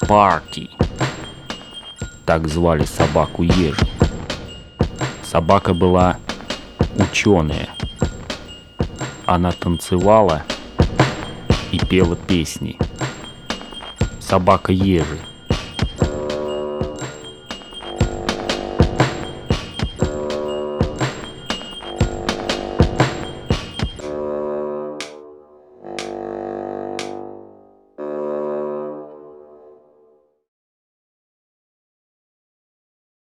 Парти. Так звали собаку Ежи. Собака была ученая. Она танцевала и пела песни. Собака Ежи.